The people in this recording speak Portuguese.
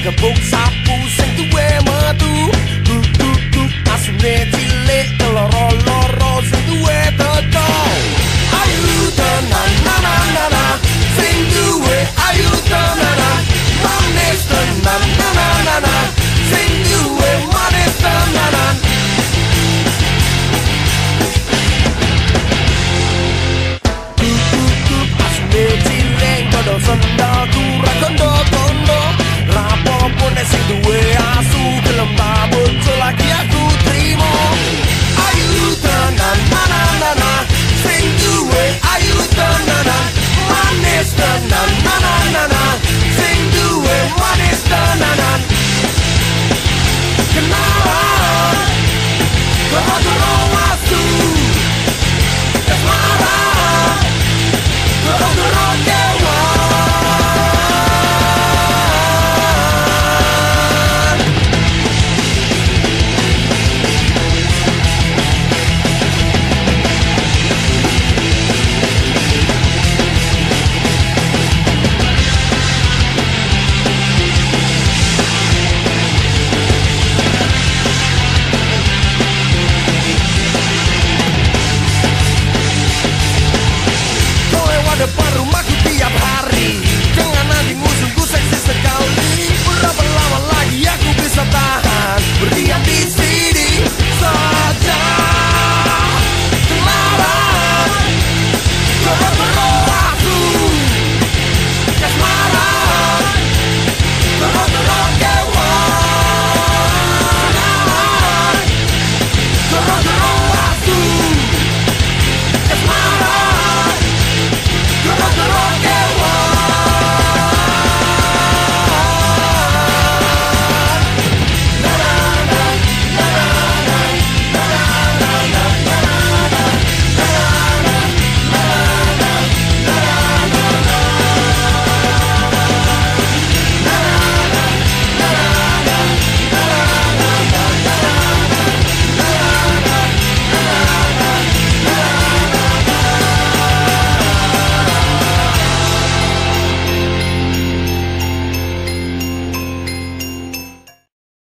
acabou sapos em tu é madu. Tu, tu, tu, de leão.